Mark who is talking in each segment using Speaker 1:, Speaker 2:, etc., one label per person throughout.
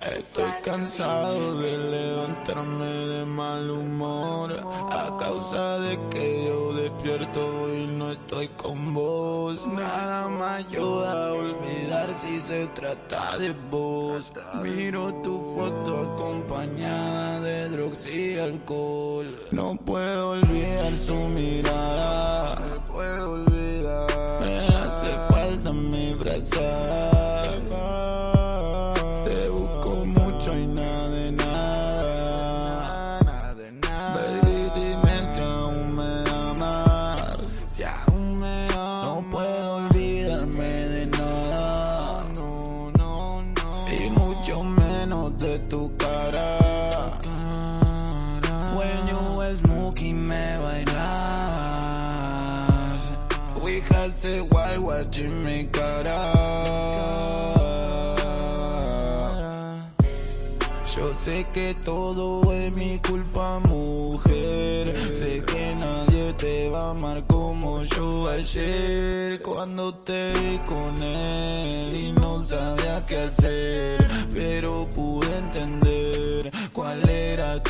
Speaker 1: Estoy cansado de levantarme de mal humor A causa de que yo despierto y no estoy con vos. Nada me ayuda a olvidar si se trata de vos. Miro tu foto acompañada de drogas y alcohol. No puedo olvidar su mirada No puedo olvidar. Me hace falta mi brazar tu cara. When you smoking me bailas. We can say while watching mi cara. Yo sé que todo es mi culpa, mujer. Sé que nadie te va a amar como yo ayer. Cuando te vi con él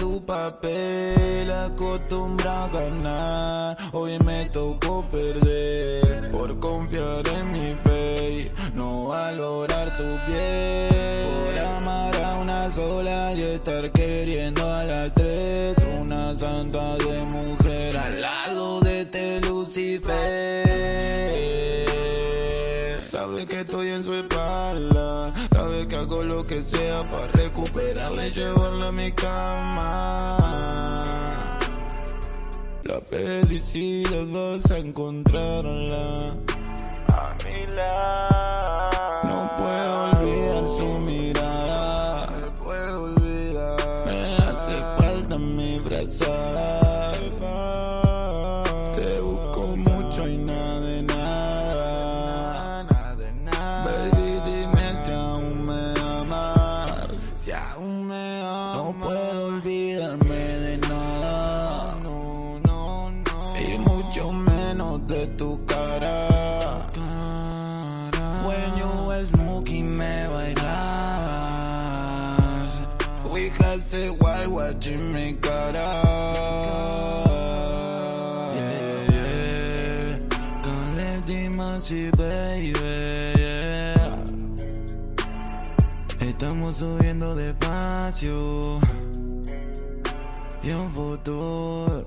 Speaker 1: tu papel. Acostumbra a ganar, hoy me tocó perder. Por confiar en mi fe, no valorar tu piel. Por amar a una sola y estar queriendo a las tres. Una santa de mujer al lado de este Lucifer. Sabe que estoy en su espalda. Sabe que hago lo que sea para recuperarla y llevarla a mi cama. La felicidad vas a encontrarla a mi lado. No puedo olvidar su mirada. No puedo olvidar. Me hace falta mi No puedo olvidarme de nada. No, no, no. Y mucho menos de tu cara. When you smoking me bailas. We can say while watching mi cara. Yeah, yeah. Don't let the baby. Estamos subiendo despacio. Y un futuro